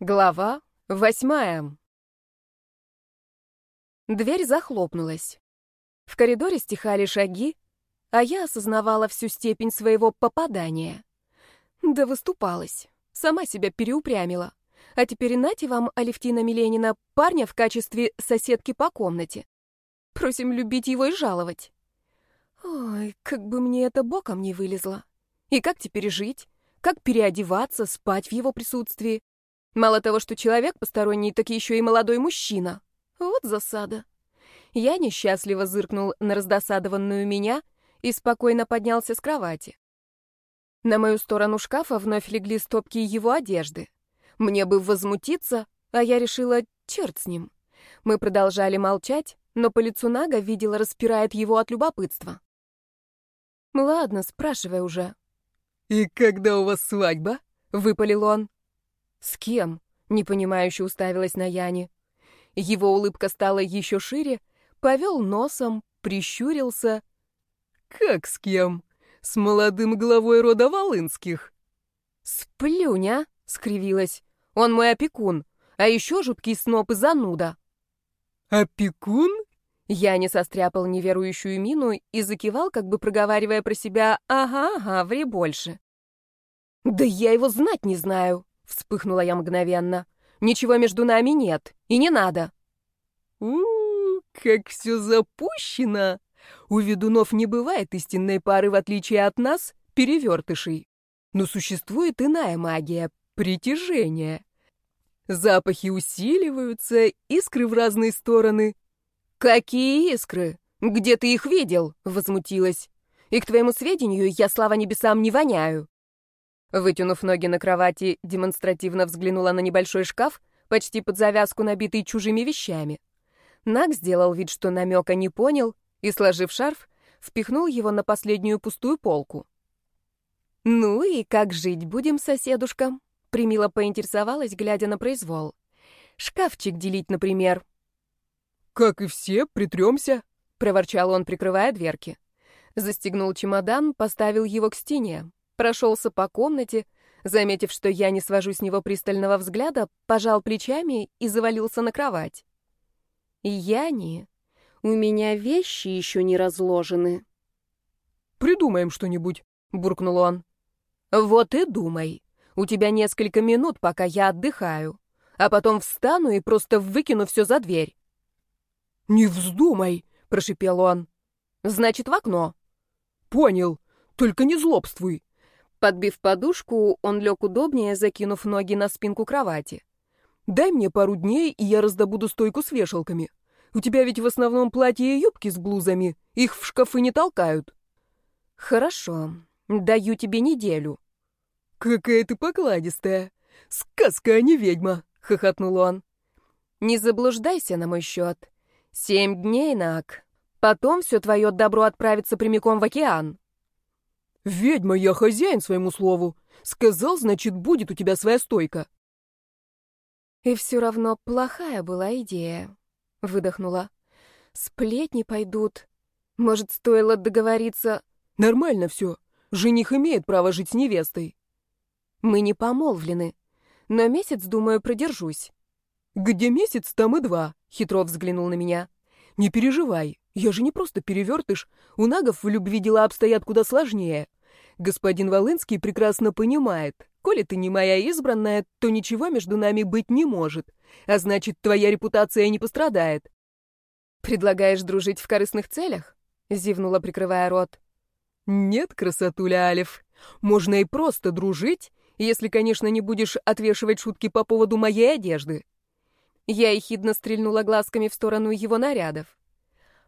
Глава восьмая. Дверь захлопнулась. В коридоре стихали шаги, а я осознавала всю степень своего попадания. Да выступалась. Сама себя переупрямила. А теперь нате вам, Алевтина Миленина, парня в качестве соседки по комнате. Просим любить его и жаловать. Ой, как бы мне это боком не вылезло. И как теперь жить? Как переодеваться, спать в его присутствии? Мало того, что человек посторонний, так еще и молодой мужчина. Вот засада. Я несчастливо зыркнул на раздосадованную меня и спокойно поднялся с кровати. На мою сторону шкафа вновь легли стопки его одежды. Мне бы возмутиться, а я решила, черт с ним. Мы продолжали молчать, но по лицу Нага видела, распирает его от любопытства. «Ладно, спрашивай уже». «И когда у вас свадьба?» — выпалил он. «С кем?» — непонимающе уставилась на Яне. Его улыбка стала еще шире, повел носом, прищурился. «Как с кем? С молодым главой рода Волынских?» «Сплюнь, а!» — скривилась. «Он мой опекун, а еще жуткий сноп и зануда». «Опекун?» Я не состряпал неверующую мину и закивал, как бы проговаривая про себя «Ага, ага, ври больше». «Да я его знать не знаю», Вспыхнула я мгновенно. Ничего между нами нет, и не надо. у, -у как все запущено! У ведунов не бывает истинной пары, в отличие от нас, перевертышей. Но существует иная магия — притяжение. Запахи усиливаются, искры в разные стороны. «Какие искры? Где ты их видел?» — возмутилась. «И к твоему сведению, я, слава небесам, не воняю». Вытянув ноги на кровати, демонстративно взглянула на небольшой шкаф, почти под завязку набитый чужими вещами. Наг сделал вид, что намека не понял, и, сложив шарф, впихнул его на последнюю пустую полку. «Ну и как жить будем, соседушка?» — примило поинтересовалась, глядя на произвол. «Шкафчик делить, например». «Как и все, притремся», — проворчал он, прикрывая дверки. Застегнул чемодан, поставил его к стене прошелся по комнате, заметив, что я не свожу с него пристального взгляда, пожал плечами и завалился на кровать. «Я не. У меня вещи еще не разложены». «Придумаем что-нибудь», — буркнул он. «Вот и думай. У тебя несколько минут, пока я отдыхаю, а потом встану и просто выкину все за дверь». «Не вздумай», — прошипел он. «Значит, в окно». «Понял. Только не злобствуй». Подбив подушку, он лег удобнее, закинув ноги на спинку кровати. «Дай мне пару дней, и я раздобуду стойку с вешалками. У тебя ведь в основном платья и юбки с блузами. Их в шкафы не толкают». «Хорошо. Даю тебе неделю». «Какая ты покладистая! Сказка, а не ведьма!» — хохотнул он. «Не заблуждайся на мой счет. Семь дней, Нак. Потом все твое добро отправится прямиком в океан». «Ведьма, я хозяин своему слову. Сказал, значит, будет у тебя своя стойка». «И все равно плохая была идея», — выдохнула. «Сплетни пойдут. Может, стоило договориться...» «Нормально все. Жених имеет право жить с невестой». «Мы не помолвлены. Но месяц, думаю, продержусь». «Где месяц, там и два», — хитро взглянул на меня. «Не переживай, я же не просто перевертыш. У нагов в любви дела обстоят куда сложнее. Господин Волынский прекрасно понимает, коли ты не моя избранная, то ничего между нами быть не может, а значит, твоя репутация не пострадает. Предлагаешь дружить в корыстных целях? Зевнула, прикрывая рот. Нет, красотуля Алиф, можно и просто дружить, если, конечно, не будешь отвешивать шутки по поводу моей одежды. Я ехидно стрельнула глазками в сторону его нарядов.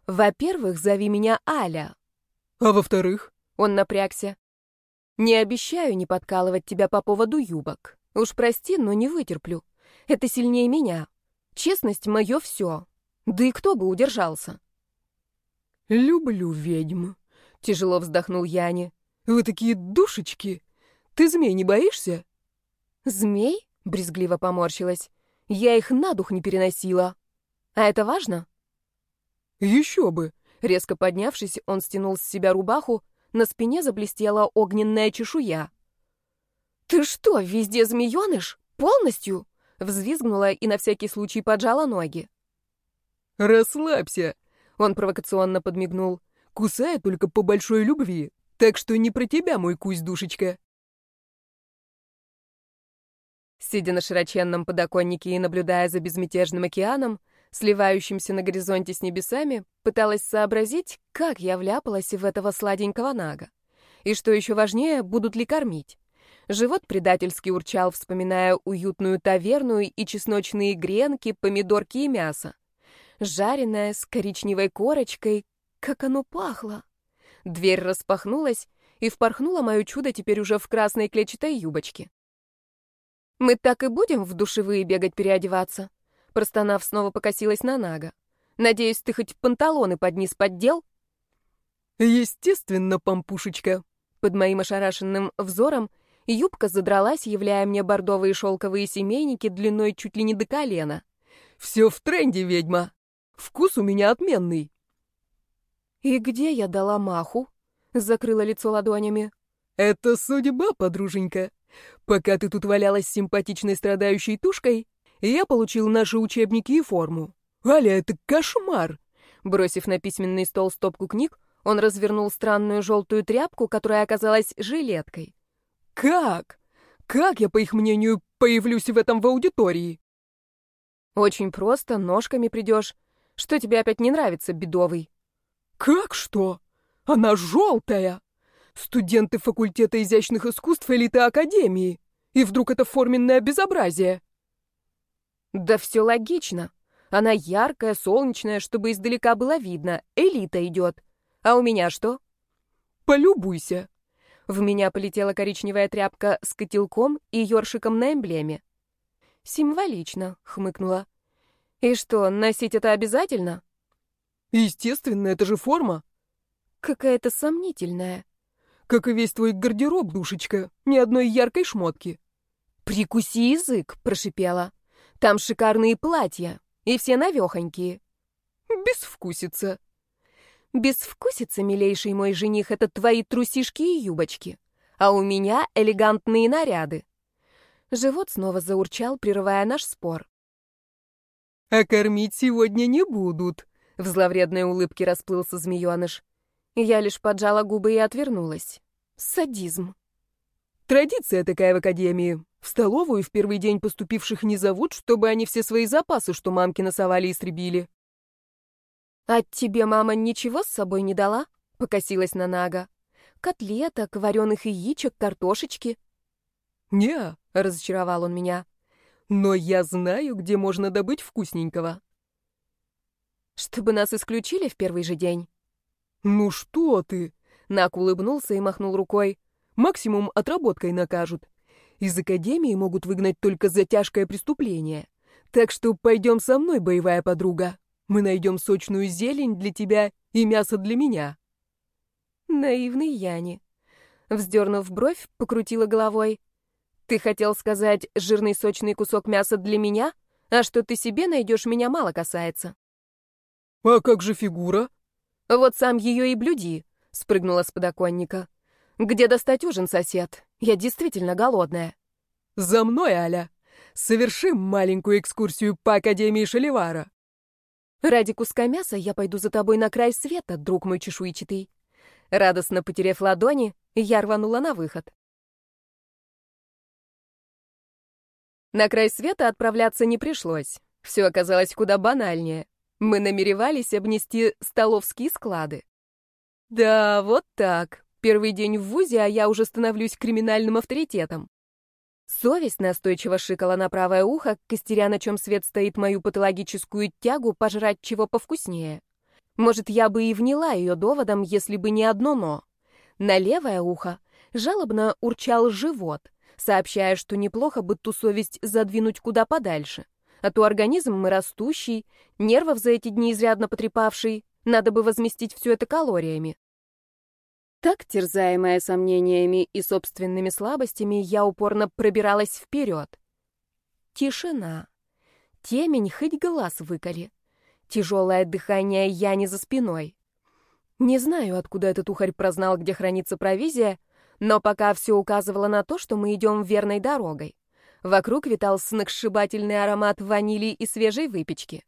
Во-первых, зови меня Аля. А во-вторых? Он напрягся. Не обещаю не подкалывать тебя по поводу юбок. Уж прости, но не вытерплю. Это сильнее меня. Честность — мое все. Да и кто бы удержался? «Люблю ведьм», — тяжело вздохнул Яне. «Вы такие душечки! Ты змей не боишься?» «Змей?» — брезгливо поморщилась. «Я их на дух не переносила. А это важно?» «Еще бы!» Резко поднявшись, он стянул с себя рубаху, на спине заблестела огненная чешуя. «Ты что, везде змееныш? Полностью?» Взвизгнула и на всякий случай поджала ноги. «Расслабься!» — он провокационно подмигнул. «Кусает только по большой любви, так что не про тебя, мой кусь-душечка!» Сидя на широченном подоконнике и наблюдая за безмятежным океаном, сливающимся на горизонте с небесами, пыталась сообразить, как я вляпалась в этого сладенького нага. И что еще важнее, будут ли кормить. Живот предательски урчал, вспоминая уютную таверну и чесночные гренки, помидорки и мясо. Жареное, с коричневой корочкой. Как оно пахло! Дверь распахнулась, и впорхнуло мое чудо теперь уже в красной клетчатой юбочке. «Мы так и будем в душевые бегать переодеваться?» Простонав, снова покосилась на Нага. «Надеюсь, ты хоть панталоны под низ поддел?» «Естественно, пампушечка». Под моим ошарашенным взором юбка задралась, являя мне бордовые шелковые семейники длиной чуть ли не до колена. «Все в тренде, ведьма. Вкус у меня отменный». «И где я дала маху?» — закрыла лицо ладонями. «Это судьба, подруженька. Пока ты тут валялась с симпатичной страдающей тушкой, я получил наши учебники и форму. Аля, это кошмар!» Бросив на письменный стол стопку книг, он развернул странную желтую тряпку, которая оказалась жилеткой. «Как? Как я, по их мнению, появлюсь в этом в аудитории?» «Очень просто, ножками придешь. Что тебе опять не нравится, бедовый?» «Как что? Она желтая!» Студенты факультета изящных искусств элиты Академии. И вдруг это форменное безобразие. Да все логично. Она яркая, солнечная, чтобы издалека было видно. Элита идет. А у меня что? Полюбуйся. В меня полетела коричневая тряпка с котелком и ёршиком на эмблеме. Символично, хмыкнула. И что, носить это обязательно? Естественно, это же форма. Какая-то сомнительная. Как и весь твой гардероб, душечка. Ни одной яркой шмотки. «Прикуси язык!» — прошипела. «Там шикарные платья, и все навехонькие». «Безвкусица». «Безвкусица, милейший мой жених, это твои трусишки и юбочки, а у меня элегантные наряды». Живот снова заурчал, прерывая наш спор. «А кормить сегодня не будут», — в зловредной улыбке расплылся змеёныш. Я лишь поджала губы и отвернулась. Садизм. Традиция такая в академии. В столовую в первый день поступивших не зовут, чтобы они все свои запасы, что мамки насовали, истребили. «А тебе мама ничего с собой не дала?» — покосилась на Нага. «Котлеток, вареных яичек, картошечки?» «Не», — разочаровал он меня. «Но я знаю, где можно добыть вкусненького». «Чтобы нас исключили в первый же день?» «Ну что ты?» — Нак улыбнулся и махнул рукой. «Максимум отработкой накажут. Из академии могут выгнать только за тяжкое преступление. Так что пойдем со мной, боевая подруга. Мы найдем сочную зелень для тебя и мясо для меня». Наивный Яни. Вздернув бровь, покрутила головой. «Ты хотел сказать жирный сочный кусок мяса для меня? А что ты себе найдешь, меня мало касается». «А как же фигура?» «Вот сам ее и блюди», — спрыгнула с подоконника. «Где достать ужин, сосед? Я действительно голодная». «За мной, Аля! Совершим маленькую экскурсию по Академии Шаливара». «Ради куска мяса я пойду за тобой на край света, друг мой чешуйчатый». Радостно потеряв ладони, я рванула на выход. На край света отправляться не пришлось. Все оказалось куда банальнее. Мы намеревались обнести столовские склады. Да, вот так. Первый день в ВУЗе, а я уже становлюсь криминальным авторитетом. Совесть настойчиво шикала на правое ухо, костеря, на чем свет стоит мою патологическую тягу пожрать чего повкуснее. Может, я бы и вняла ее доводом, если бы не одно «но». На левое ухо жалобно урчал живот, сообщая, что неплохо бы ту совесть задвинуть куда подальше. А то организм мы растущий, нервов за эти дни изрядно потрепавший, надо бы возместить все это калориями. Так, терзаемая сомнениями и собственными слабостями, я упорно пробиралась вперед. Тишина. Темень хоть глаз выколи. Тяжелое дыхание я не за спиной. Не знаю, откуда этот ухарь прознал, где хранится провизия, но пока все указывало на то, что мы идем верной дорогой. Вокруг витал сногсшибательный аромат ванили и свежей выпечки.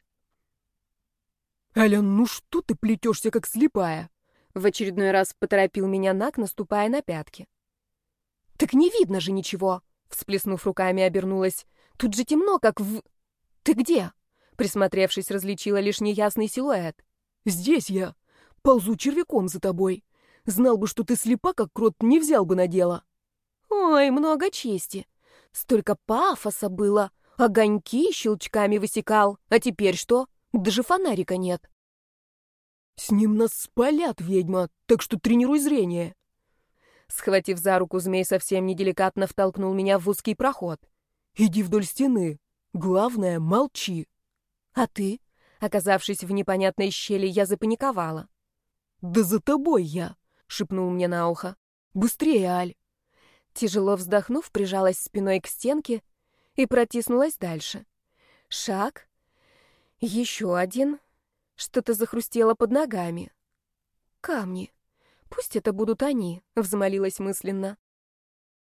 «Аля, ну что ты плетешься, как слепая?» В очередной раз поторопил меня Нак, наступая на пятки. «Так не видно же ничего!» Всплеснув руками, обернулась. «Тут же темно, как в...» «Ты где?» Присмотревшись, различила лишь неясный силуэт. «Здесь я. Ползу червяком за тобой. Знал бы, что ты слепа, как крот, не взял бы на дело». «Ой, много чести. Столько пафоса было. Огоньки щелчками высекал. А теперь что? Даже фонарика нет». «С ним нас спалят, ведьма, так что тренируй зрение». Схватив за руку, змей совсем неделикатно втолкнул меня в узкий проход. «Иди вдоль стены. Главное, молчи». «А ты?» Оказавшись в непонятной щели, я запаниковала. «Да за тобой я!» — шепнул мне на ухо. «Быстрее, Аль!» Тяжело вздохнув, прижалась спиной к стенке и протиснулась дальше. Шаг. Еще один. Что-то захрустело под ногами. Камни. Пусть это будут они, взмолилась мысленно.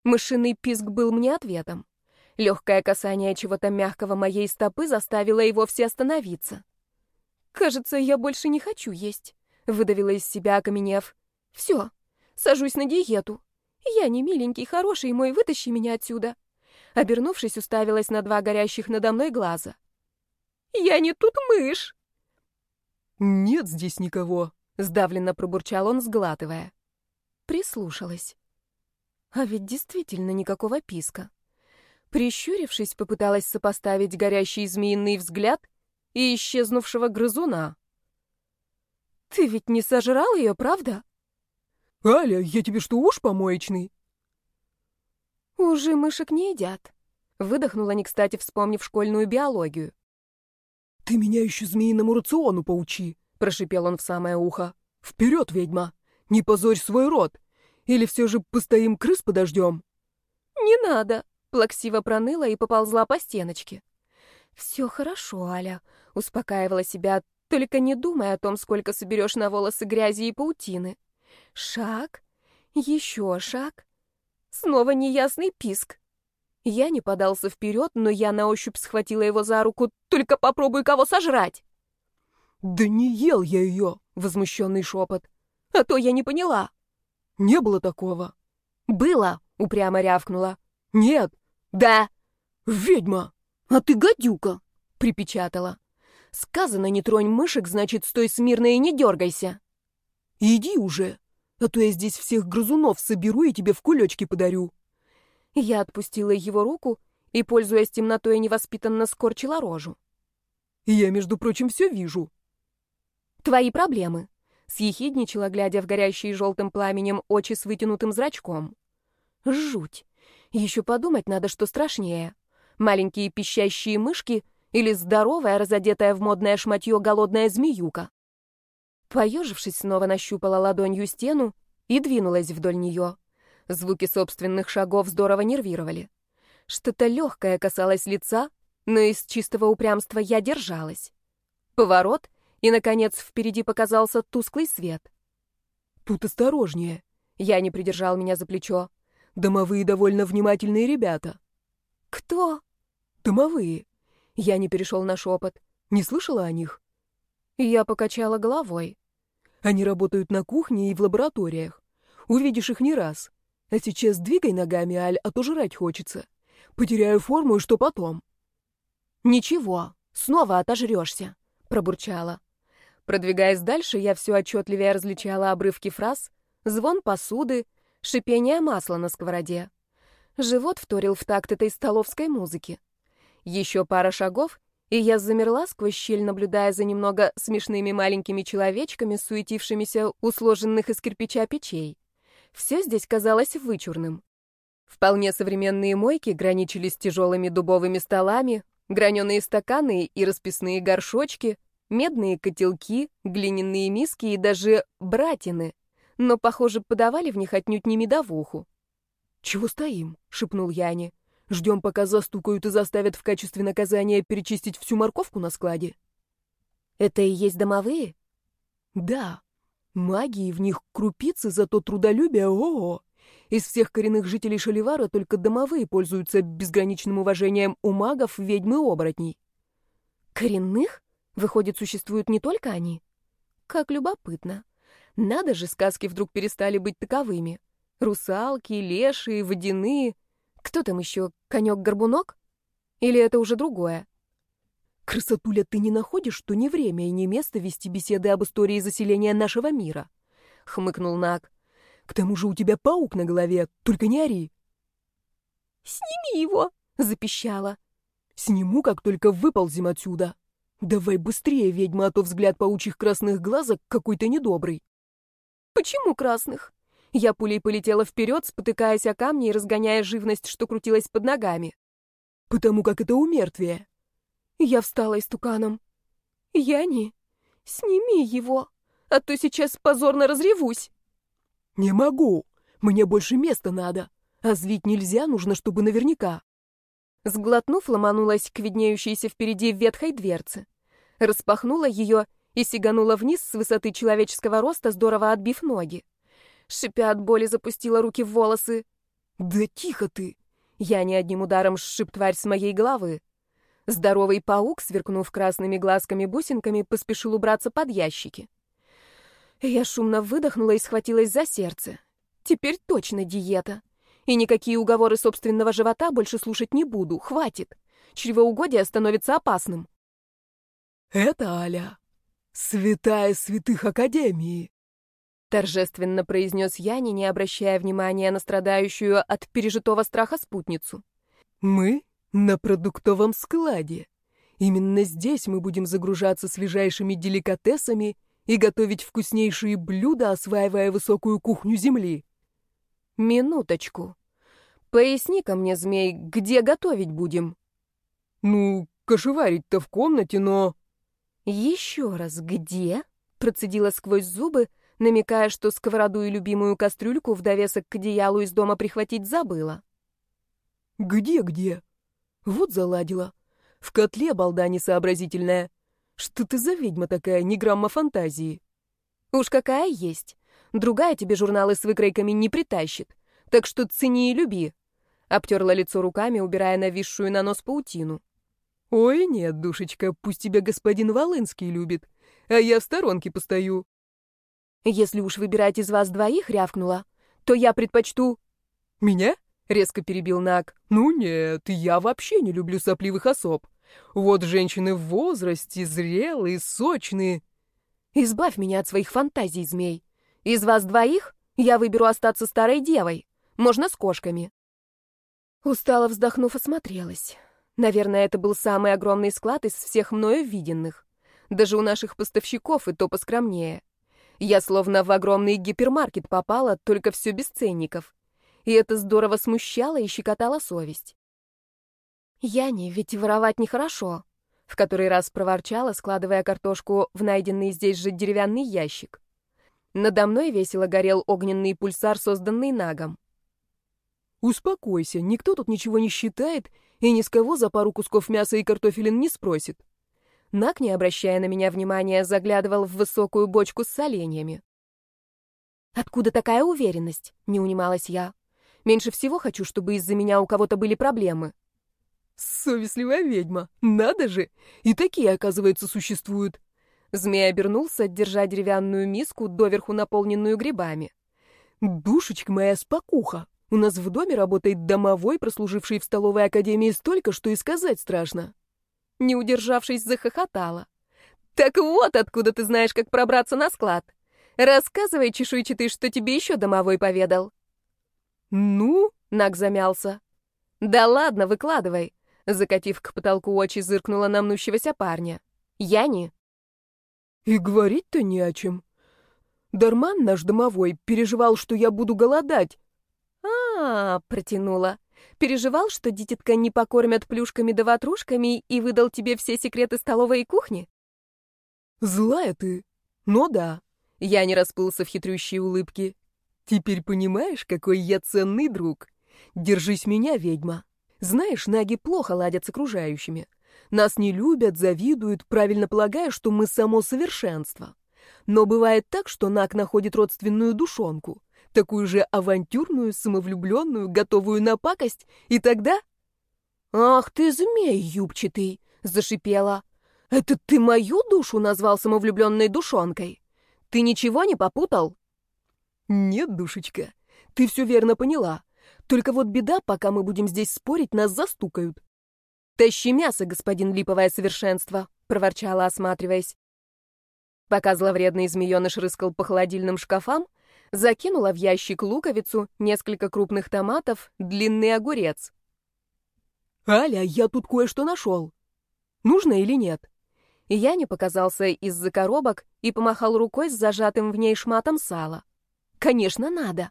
Мышиный писк был мне ответом. Легкое касание чего-то мягкого моей стопы заставило его все остановиться. «Кажется, я больше не хочу есть», — выдавила из себя, окаменев. «Все, сажусь на диету. Я не миленький, хороший мой, вытащи меня отсюда». Обернувшись, уставилась на два горящих надо мной глаза. «Я не тут мышь!» «Нет здесь никого», — сдавленно пробурчал он, сглатывая. Прислушалась. А ведь действительно никакого писка. Прищурившись, попыталась сопоставить горящий змеиный взгляд и исчезнувшего грызуна. «Ты ведь не сожрал ее, правда?» «Аля, я тебе что, уж помоечный?» «Уже мышек не едят», — выдохнула не кстати, вспомнив школьную биологию. «Ты меня еще змеиному рациону поучи!» — прошипел он в самое ухо. «Вперед, ведьма! Не позорь свой род! Или все же постоим крыс подождем?» «Не надо!» — плаксиво проныла и поползла по стеночке. «Все хорошо, Аля», — успокаивала себя, «только не думай о том, сколько соберешь на волосы грязи и паутины. Шаг, еще шаг, снова неясный писк. Я не подался вперед, но я на ощупь схватила его за руку. «Только попробуй кого сожрать!» «Да не ел я ее!» — возмущенный шепот. «А то я не поняла!» «Не было такого!» «Было!» — упрямо рявкнула. «Нет!» «Да!» «Ведьма!» «А ты гадюка!» — припечатала. «Сказано, не тронь мышек, значит, стой смирно и не дергайся!» «Иди уже, а то я здесь всех грызунов соберу и тебе в кулечки подарю!» Я отпустила его руку и, пользуясь темнотой, невоспитанно скорчила рожу. «Я, между прочим, все вижу». «Твои проблемы», — съехидничала, глядя в горящие желтым пламенем очи с вытянутым зрачком. «Жуть. Еще подумать надо, что страшнее. Маленькие пищащие мышки или здоровая, разодетая в модное шматье голодная змеюка». Поежившись, снова нащупала ладонью стену и двинулась вдоль нее. Звуки собственных шагов здорово нервировали. Что-то легкое касалось лица, но из чистого упрямства я держалась. Поворот, и, наконец, впереди показался тусклый свет. «Тут осторожнее», — я не придержал меня за плечо. «Домовые довольно внимательные ребята». «Кто?» «Домовые». Я не перешел на шепот. Не слышала о них? Я покачала головой. Они работают на кухне и в лабораториях. Увидишь их не раз. А сейчас двигай ногами, Аль, а то жрать хочется. Потеряю форму, и что потом? Ничего, снова отожрешься, пробурчала. Продвигаясь дальше, я все отчетливее различала обрывки фраз, звон посуды, шипение масла на сковороде. Живот вторил в такт этой столовской музыки. Еще пара шагов, и я замерла сквозь щель, наблюдая за немного смешными маленькими человечками, суетившимися у сложенных из кирпича печей. Все здесь казалось вычурным. Вполне современные мойки граничили с тяжелыми дубовыми столами, граненые стаканы и расписные горшочки, медные котелки, глиняные миски и даже братины, но, похоже, подавали в них отнюдь не медовуху. «Чего стоим?» — шепнул Яне. «Ждем, пока застукают и заставят в качестве наказания перечистить всю морковку на складе». «Это и есть домовые?» «Да», Магии в них крупицы, зато трудолюбие, о. Из всех коренных жителей Шаливара только домовые пользуются безграничным уважением у магов, ведьм и оборотней. Коренных? Выходит, существуют не только они? Как любопытно. Надо же, сказки вдруг перестали быть таковыми. Русалки, лешие, водяные. Кто там еще? Конек-горбунок? Или это уже другое? Красотуля, ты не находишь, что не время и не место вести беседы об истории заселения нашего мира? Хмыкнул Нак. К тому же у тебя паук на голове, только не ори. Сними его, запищала. Сниму, как только выползем отсюда. Давай быстрее, ведьма, а то взгляд паучьих красных глазок какой-то недобрый. Почему красных? Я пулей полетела вперед, спотыкаясь о камни и разгоняя живность, что крутилась под ногами. Потому как это умертвие. Я встала истуканом. «Яни, сними его, а то сейчас позорно разревусь». «Не могу. Мне больше места надо. А злить нельзя, нужно, чтобы наверняка». Сглотнув, ломанулась к виднеющейся впереди ветхой дверце. Распахнула ее и сиганула вниз с высоты человеческого роста, здорово отбив ноги. Шипя от боли, запустила руки в волосы. «Да тихо ты!» Я не одним ударом сшиб тварь с моей головы. Здоровый паук, сверкнув красными глазками-бусинками, поспешил убраться под ящики. Я шумно выдохнула и схватилась за сердце. Теперь точно диета. И никакие уговоры собственного живота больше слушать не буду. Хватит. Чревоугодие становится опасным. «Это Аля, святая святых Академии», — торжественно произнес Яни, не обращая внимания на страдающую от пережитого страха спутницу. «Мы на продуктовом складе. Именно здесь мы будем загружаться свежайшими деликатесами и готовить вкуснейшие блюда, осваивая высокую кухню земли. Минуточку. Поясни-ка мне, змей, где готовить будем? Ну, кошеварить-то в комнате, но... Еще раз, где? Процедила сквозь зубы, намекая, что сковороду и любимую кастрюльку в довесок к одеялу из дома прихватить забыла. Где-где? Вот заладила. В котле балда несообразительная. Что ты за ведьма такая, ни грамма фантазии? Уж какая есть. Другая тебе журналы с выкройками не притащит. Так что цени и люби. Обтерла лицо руками, убирая нависшую на нос паутину. Ой, нет, душечка, пусть тебя господин Волынский любит, а я в сторонке постою. Если уж выбирать из вас двоих, рявкнула, то я предпочту... Меня? — резко перебил Нак. «Ну нет, я вообще не люблю сопливых особ. Вот женщины в возрасте, зрелые, сочные». «Избавь меня от своих фантазий, змей. Из вас двоих я выберу остаться старой девой. Можно с кошками». Устало вздохнув, осмотрелась. Наверное, это был самый огромный склад из всех мною виденных. Даже у наших поставщиков и то поскромнее. Я словно в огромный гипермаркет попала, только все без ценников и это здорово смущало и щекотало совесть. «Яне, ведь воровать нехорошо», — в который раз проворчала, складывая картошку в найденный здесь же деревянный ящик. Надо мной весело горел огненный пульсар, созданный нагом. «Успокойся, никто тут ничего не считает и ни с кого за пару кусков мяса и картофелин не спросит». Наг, не обращая на меня внимания, заглядывал в высокую бочку с соленьями. «Откуда такая уверенность?» — не унималась я. Меньше всего хочу, чтобы из-за меня у кого-то были проблемы. Совестливая ведьма, надо же! И такие, оказывается, существуют. Змей обернулся, держа деревянную миску, доверху наполненную грибами. «Душечка моя спокуха! У нас в доме работает домовой, прослуживший в столовой академии столько, что и сказать страшно». Не удержавшись, захохотала. «Так вот откуда ты знаешь, как пробраться на склад. Рассказывай, чешуйчатый, что тебе еще домовой поведал». «Ну?» — Наг замялся. «Да ладно, выкладывай!» Закатив к потолку очи, зыркнула на мнущегося парня. «Я не...» «И говорить-то не о чем. Дарман наш домовой переживал, что я буду голодать». «А-а-а!» — протянула. «Переживал, что дитятка не покормят плюшками да ватрушками и выдал тебе все секреты столовой и кухни?» «Злая ты, но да». Я не расплылся в хитрющей улыбке. Теперь понимаешь, какой я ценный друг? Держись меня, ведьма. Знаешь, наги плохо ладят с окружающими. Нас не любят, завидуют, правильно полагая, что мы само совершенство. Но бывает так, что наг находит родственную душонку. Такую же авантюрную, самовлюбленную, готовую на пакость, и тогда... «Ах ты, змей юбчатый!» — зашипела. «Это ты мою душу назвал самовлюбленной душонкой? Ты ничего не попутал?» «Нет, душечка, ты все верно поняла. Только вот беда, пока мы будем здесь спорить, нас застукают». «Тащи мясо, господин липовое совершенство», — проворчала, осматриваясь. Пока зловредный змееныш рыскал по холодильным шкафам, закинула в ящик луковицу, несколько крупных томатов, длинный огурец. «Аля, я тут кое-что нашел. Нужно или нет?» Я не показался из-за коробок и помахал рукой с зажатым в ней шматом сала. «Конечно, надо.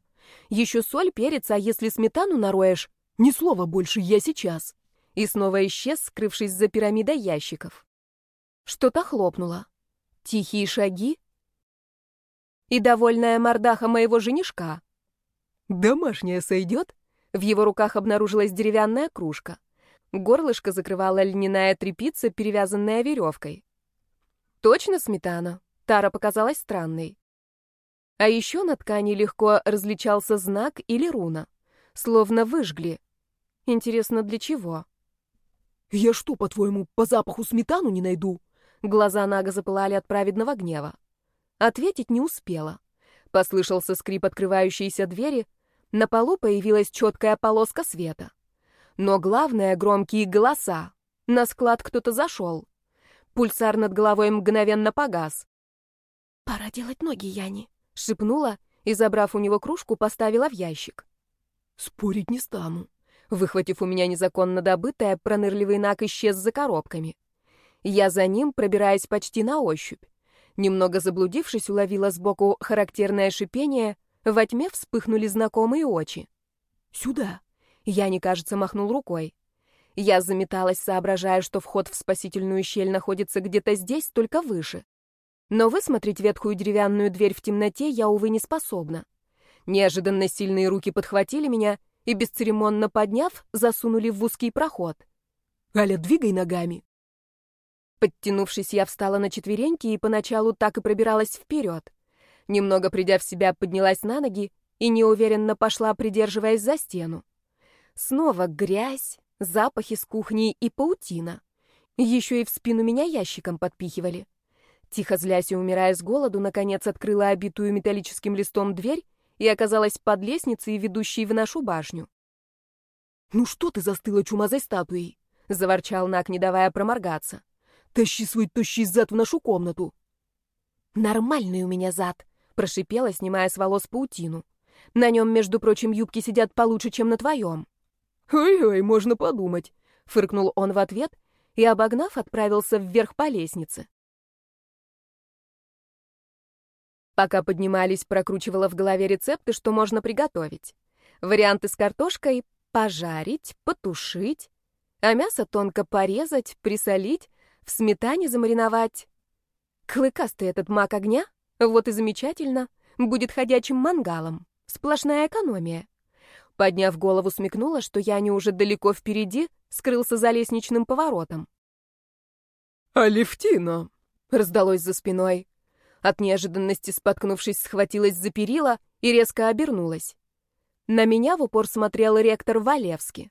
Еще соль, перец, а если сметану нароешь? Ни слова больше, я сейчас». И снова исчез, скрывшись за пирамидой ящиков. Что-то хлопнуло. Тихие шаги и довольная мордаха моего женишка. «Домашняя сойдет?» В его руках обнаружилась деревянная кружка. Горлышко закрывала льняная тряпица, перевязанная веревкой. Точно сметана? Тара показалась странной. А еще на ткани легко различался знак или руна. Словно выжгли. Интересно, для чего? «Я что, по-твоему, по запаху сметану не найду?» Глаза Нага запылали от праведного гнева. Ответить не успела. Послышался скрип открывающейся двери, на полу появилась четкая полоска света. Но главное — громкие голоса. На склад кто-то зашел. Пульсар над головой мгновенно погас. «Пора делать ноги, Яни», — шепнула и, забрав у него кружку, поставила в ящик. «Спорить не стану». Выхватив у меня незаконно добытое, пронырливый Наг исчез за коробками. Я за ним, пробираясь почти на ощупь. Немного заблудившись, уловила сбоку характерное шипение, во тьме вспыхнули знакомые очи. «Сюда!» Я, не кажется, махнул рукой. Я заметалась, соображая, что вход в спасительную щель находится где-то здесь, только выше. Но высмотреть ветхую деревянную дверь в темноте я, увы, не способна. Неожиданно сильные руки подхватили меня и, бесцеремонно подняв, засунули в узкий проход. «Аля, двигай ногами!» Подтянувшись, я встала на четвереньки и поначалу так и пробиралась вперед. Немного придя в себя, поднялась на ноги и неуверенно пошла, придерживаясь за стену. Снова грязь, запахи с кухни и паутина. Еще и в спину меня ящиком подпихивали. Тихо злясь и умирая с голоду, наконец открыла обитую металлическим листом дверь и оказалась под лестницей, ведущей в нашу башню. «Ну что ты застыла чумазой статуей?» — заворчал Нак, не давая проморгаться. Тащи свой тощий зад в нашу комнату. Нормальный у меня зад, прошипела, снимая с волос паутину. На нем, между прочим, юбки сидят получше, чем на твоем. Ой-ой, можно подумать, фыркнул он в ответ и, обогнав, отправился вверх по лестнице. Пока поднимались, прокручивала в голове рецепты, что можно приготовить. Варианты с картошкой — пожарить, потушить, а мясо тонко порезать, присолить, в сметане замариновать. Клыкастый этот маг огня? Вот и замечательно. Будет ходячим мангалом. Сплошная экономия. Подняв голову, смекнула, что Яня уже далеко впереди, скрылся за лестничным поворотом. «Алевтина!» — раздалось за спиной. От неожиданности, споткнувшись, схватилась за перила и резко обернулась. На меня в упор смотрел ректор Валевский.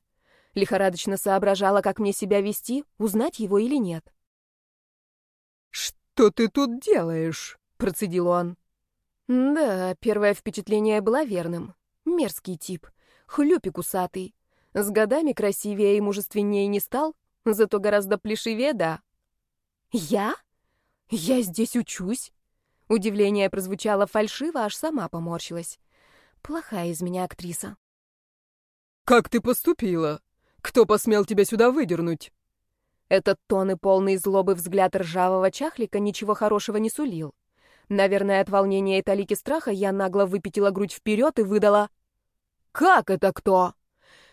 Лихорадочно соображала, как мне себя вести, узнать его или нет. «Что ты тут делаешь?» — процедил он. Да, первое впечатление было верным. Мерзкий тип. Хлюпик усатый. С годами красивее и мужественнее не стал, зато гораздо плешивее, да. «Я? Я здесь учусь?» Удивление прозвучало фальшиво, аж сама поморщилась. Плохая из меня актриса. «Как ты поступила? Кто посмел тебя сюда выдернуть?» Этот тон и полный злобы взгляд ржавого чахлика ничего хорошего не сулил. Наверное, от волнения и талики страха я нагло выпятила грудь вперед и выдала «Как это кто?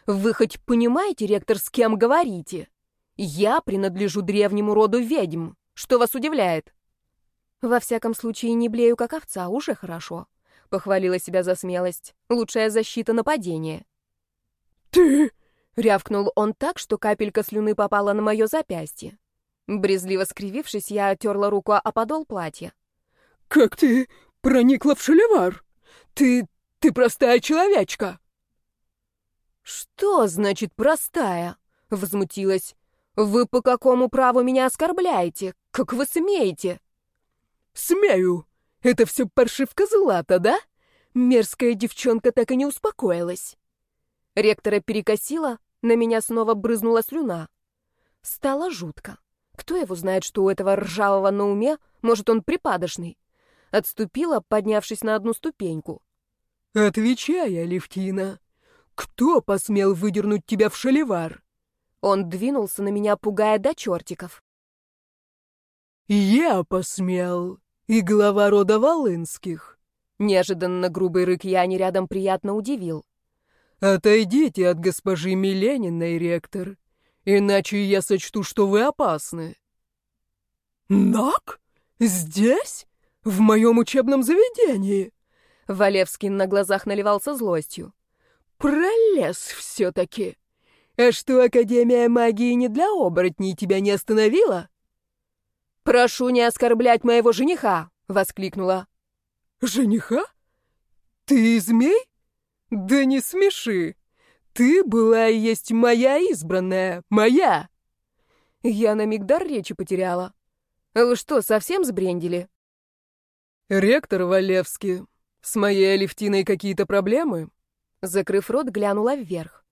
Вы хоть понимаете, ректор, с кем говорите? Я принадлежу древнему роду ведьм. Что вас удивляет?» «Во всяком случае, не блею, как овца, уже хорошо», — похвалила себя за смелость. «Лучшая защита нападения». «Ты...» Рявкнул он так, что капелька слюны попала на мое запястье. Брезливо скривившись, я отерла руку о подол платья. «Как ты проникла в шалевар? Ты... Ты простая человечка!» «Что значит простая?» — возмутилась. «Вы по какому праву меня оскорбляете? Как вы смеете?» «Смею! Это все паршивка Злата, да?» Мерзкая девчонка так и не успокоилась. Ректора перекосила, на меня снова брызнула слюна. Стало жутко. Кто его знает, что у этого ржавого на уме? Может, он припадочный? Отступила, поднявшись на одну ступеньку. «Отвечай, Алевтина, кто посмел выдернуть тебя в шалевар?» Он двинулся на меня, пугая до чертиков. «Я посмел, и глава рода Волынских». Неожиданно грубый рык Яни рядом приятно удивил. «Отойдите от госпожи Милениной, ректор, иначе я сочту, что вы опасны». «Нак? Здесь? В моем учебном заведении?» Валевский на глазах наливался злостью. «Пролез все-таки! А что, Академия магии не для оборотней тебя не остановила?» «Прошу не оскорблять моего жениха!» — воскликнула. «Жениха? Ты змей? Да не смеши! Ты была и есть моя избранная, моя!» Я на миг дар речи потеряла. Вы что, совсем сбрендили? «Ректор Валевский, с моей Алевтиной какие-то проблемы?» Закрыв рот, глянула вверх.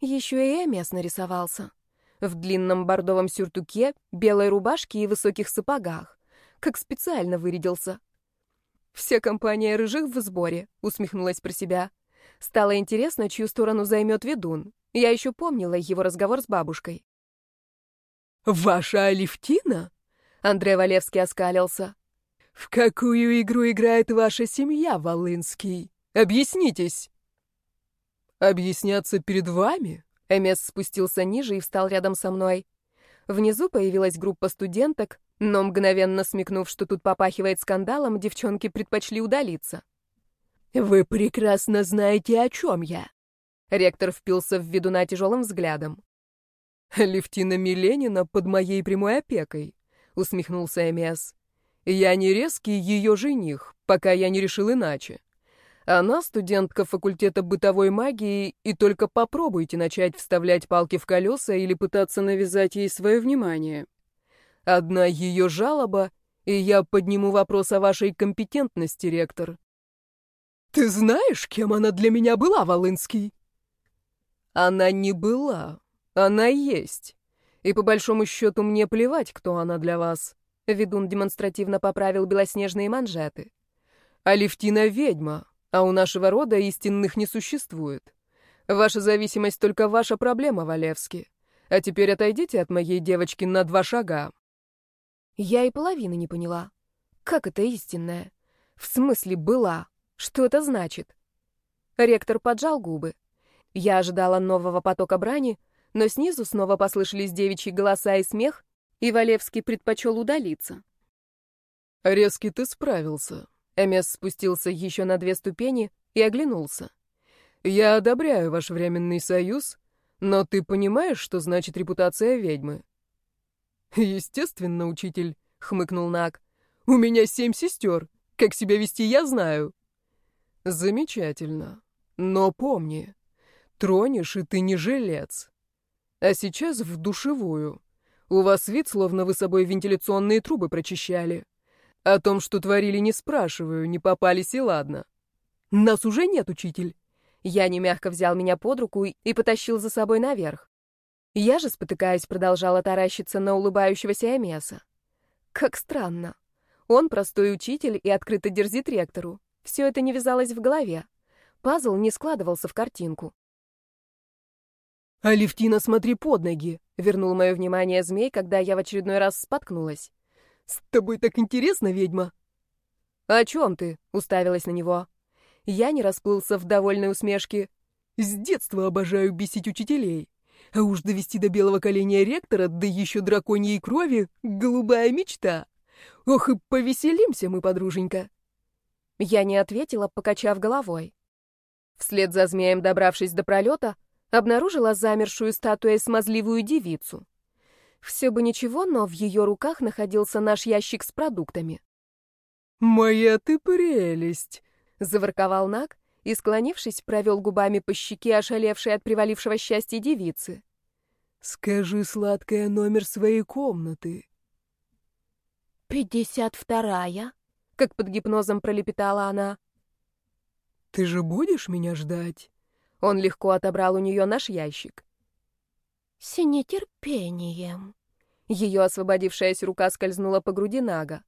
Еще и Эмес нарисовался. В длинном бордовом сюртуке, белой рубашке и высоких сапогах. Как специально вырядился. Вся компания рыжих в сборе, усмехнулась про себя. Стало интересно, чью сторону займет ведун. Я еще помнила его разговор с бабушкой. «Ваша Алевтина?» Андрей Валевский оскалился. «В какую игру играет ваша семья, Волынский? Объяснитесь!» «Объясняться перед вами?» Эмес спустился ниже и встал рядом со мной. Внизу появилась группа студенток, но мгновенно смекнув, что тут попахивает скандалом, девчонки предпочли удалиться. «Вы прекрасно знаете, о чем я!» Ректор впился в ведуна тяжелым взглядом. «Левтина Миленина под моей прямой опекой», — усмехнулся Эмес. «Я не резкий ее жених, пока я не решил иначе. Она студентка факультета бытовой магии, и только попробуйте начать вставлять палки в колеса или пытаться навязать ей свое внимание. Одна ее жалоба, и я подниму вопрос о вашей компетентности, ректор. Ты знаешь, кем она для меня была, Волынский? Она не была, она есть. И по большому счету мне плевать, кто она для вас. Ведун демонстративно поправил белоснежные манжеты. Алевтина ведьма, а у нашего рода истинных не существует. Ваша зависимость только ваша проблема, Валевский. А теперь отойдите от моей девочки на два шага. Я и половины не поняла. Как это истинная? В смысле была? Что это значит? Ректор поджал губы. Я ожидала нового потока брани, но снизу снова послышались девичьи голоса и смех, и Валевский предпочел удалиться. «Резкий ты справился», Эмес спустился еще на две ступени и оглянулся. «Я одобряю ваш временный союз, но ты понимаешь, что значит репутация ведьмы?» «Естественно, учитель», — хмыкнул Нак. «У меня семь сестер. Как себя вести, я знаю». «Замечательно. Но помни, тронешь, и ты не жилец. А сейчас в душевую. У вас вид, словно вы собой вентиляционные трубы прочищали. О том, что творили, не спрашиваю, не попались и ладно. Нас уже нет, учитель. Я немягко взял меня под руку и потащил за собой наверх. Я же, спотыкаясь, продолжала таращиться на улыбающегося Эмеса. Как странно. Он простой учитель и открыто дерзит ректору. Все это не вязалось в голове. Пазл не складывался в картинку. «Алевтина, смотри под ноги!» — вернул мое внимание змей, когда я в очередной раз споткнулась. «С тобой так интересно, ведьма!» «О чем ты?» — уставилась на него. Я не расплылся в довольной усмешке. «С детства обожаю бесить учителей. А уж довести до белого коленя ректора, да еще драконьей крови — голубая мечта. Ох, и повеселимся мы, подруженька!» Я не ответила, покачав головой. Вслед за змеем, добравшись до пролета, обнаружила замершую статуей смазливую девицу. Все бы ничего, но в ее руках находился наш ящик с продуктами. «Моя ты прелесть!» — заворковал Нак и, склонившись, провел губами по щеке ошалевшей от привалившего счастья девицы. «Скажи, сладкая, номер своей комнаты». «Пятьдесят вторая», — как под гипнозом пролепетала она. «Ты же будешь меня ждать?» Он легко отобрал у нее наш ящик. «С нетерпением». Ее освободившаяся рука скользнула по груди Нага.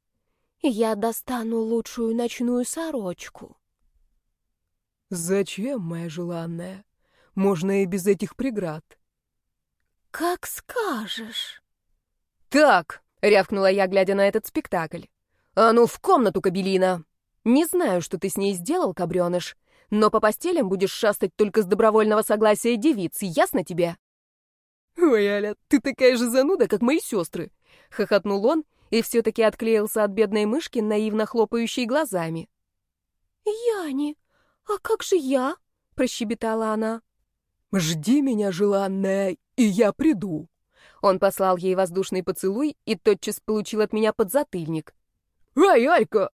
«Я достану лучшую ночную сорочку». «Зачем, моя желанная? Можно и без этих преград». «Как скажешь». «Так», — рявкнула я, глядя на этот спектакль. «А ну, в комнату, Кабелина! Не знаю, что ты с ней сделал, кабреныш, но по постелям будешь шастать только с добровольного согласия девицы, ясно тебе?» «Ой, Аля, ты такая же зануда, как мои сестры!» — хохотнул он и все-таки отклеился от бедной мышки, наивно хлопающей глазами. «Яни, а как же я?» — прощебетала она. «Жди меня, желанная, и я приду». Он послал ей воздушный поцелуй и тотчас получил от меня подзатыльник. «Ай, Алька!»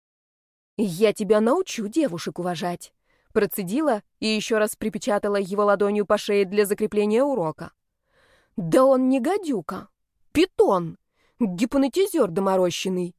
«Я тебя научу девушек уважать», — процедила и еще раз припечатала его ладонью по шее для закрепления урока. «Да он не гадюка, питон, гипнотизер доморощенный.